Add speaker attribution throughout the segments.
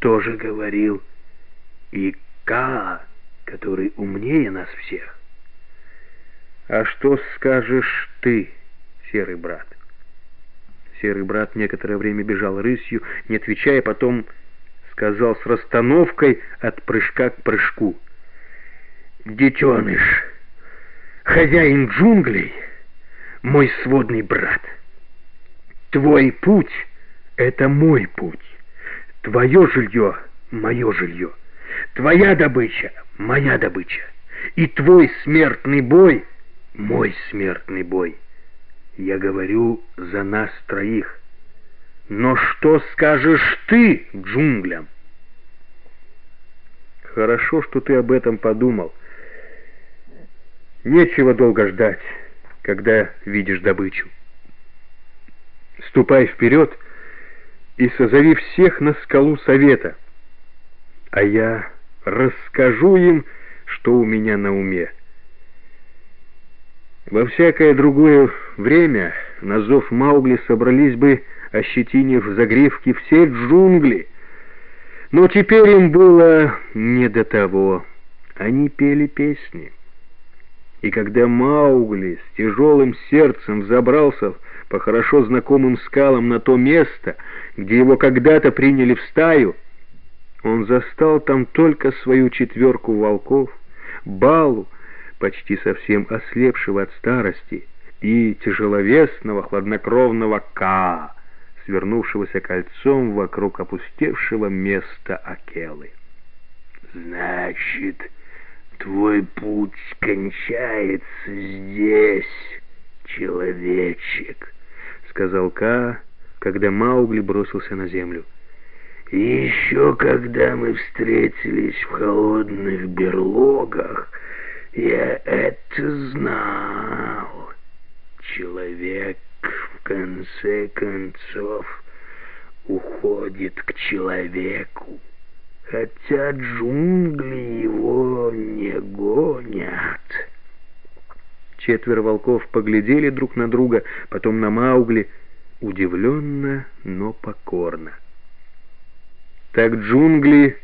Speaker 1: тоже говорил. И Ка, который умнее нас всех. А что скажешь ты, серый брат? Серый брат некоторое время бежал рысью, не отвечая, потом сказал с расстановкой от прыжка к прыжку. «Детеныш, хозяин джунглей, мой сводный брат. Твой путь — это мой путь. Твое жилье — мое жилье. Твоя добыча — моя добыча. И твой смертный бой — мой смертный бой. Я говорю за нас троих. Но что скажешь ты джунглям? Хорошо, что ты об этом подумал. Нечего долго ждать, когда видишь добычу. Ступай вперед и созови всех на скалу совета, а я расскажу им, что у меня на уме. Во всякое другое время на зов Маугли собрались бы, ощетинив загривки, все джунгли. Но теперь им было не до того. Они пели песни. И когда Маугли с тяжелым сердцем забрался по хорошо знакомым скалам на то место, где его когда-то приняли в стаю, он застал там только свою четверку волков, Балу, почти совсем ослепшего от старости, и тяжеловесного, хладнокровного Ка, свернувшегося кольцом вокруг опустевшего места Акелы.
Speaker 2: «Значит, твой путь кончается здесь, человечек», —
Speaker 1: сказал Ка, когда Маугли бросился на землю.
Speaker 2: «Еще когда мы встретились в холодных берлогах, я это знал. Человек в конце концов уходит к человеку, хотя джунгли его не гонят.
Speaker 1: Четверо волков поглядели друг на друга, потом на Маугли, удивленно, но покорно. «Так джунгли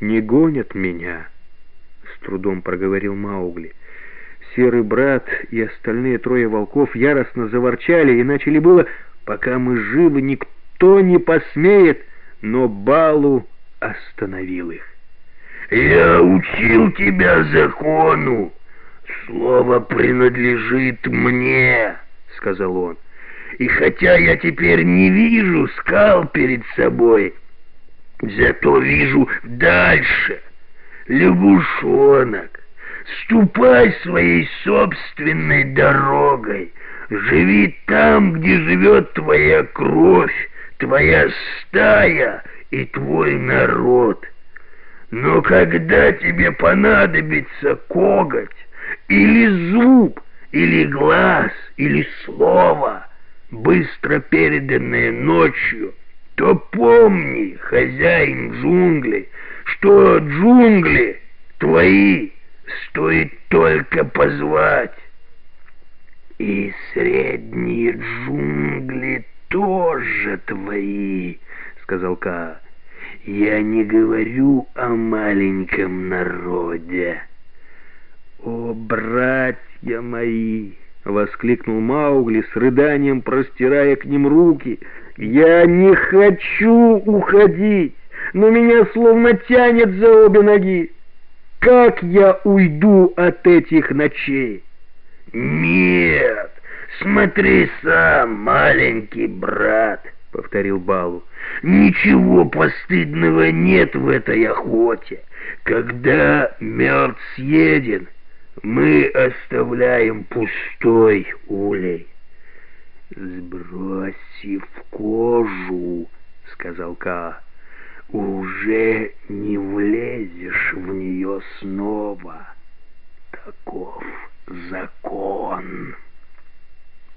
Speaker 1: не гонят меня», — с трудом проговорил Маугли. Серый брат и остальные трое волков яростно заворчали и начали было «Пока мы живы, никто не посмеет», но Балу остановил их.
Speaker 2: «Я учил тебя закону. Слово принадлежит мне», — сказал он. «И хотя я теперь не вижу скал перед собой, зато вижу дальше лягушонок, Ступай своей собственной дорогой, живи там, где живет твоя кровь, твоя стая и твой народ. Но когда тебе понадобится коготь, или зуб, или глаз, или слово, быстро переданное ночью, то помни, хозяин джунглей, что джунгли твои стоит только позвать. И средние джунгли тоже твои, сказал Ка. Я не говорю о маленьком народе.
Speaker 1: Братья мои! воскликнул Маугли с рыданием, простирая к ним руки. Я не хочу уходить, но меня словно тянет за обе ноги. Как я уйду от этих ночей?
Speaker 2: Нет, смотри сам, маленький брат, повторил Балу. Ничего постыдного нет в этой охоте. Когда мертв съеден, мы оставляем пустой улей. Сбросив кожу, сказал Ка уже не влезешь в нее снова. Таков закон.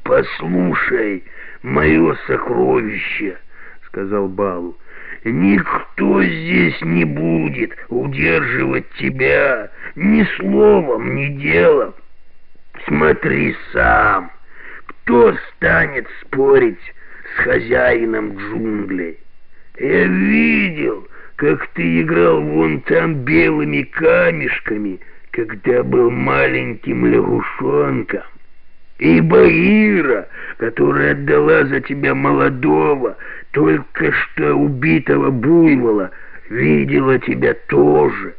Speaker 2: «Послушай, мое сокровище», — сказал Балу, — «никто здесь не будет удерживать тебя ни словом, ни делом. Смотри сам, кто станет спорить с хозяином джунглей?» Я видел, как ты играл вон там белыми камешками, когда был маленьким лягушонком. И Багира, которая отдала за тебя молодого, только что убитого буйвола, видела тебя тоже.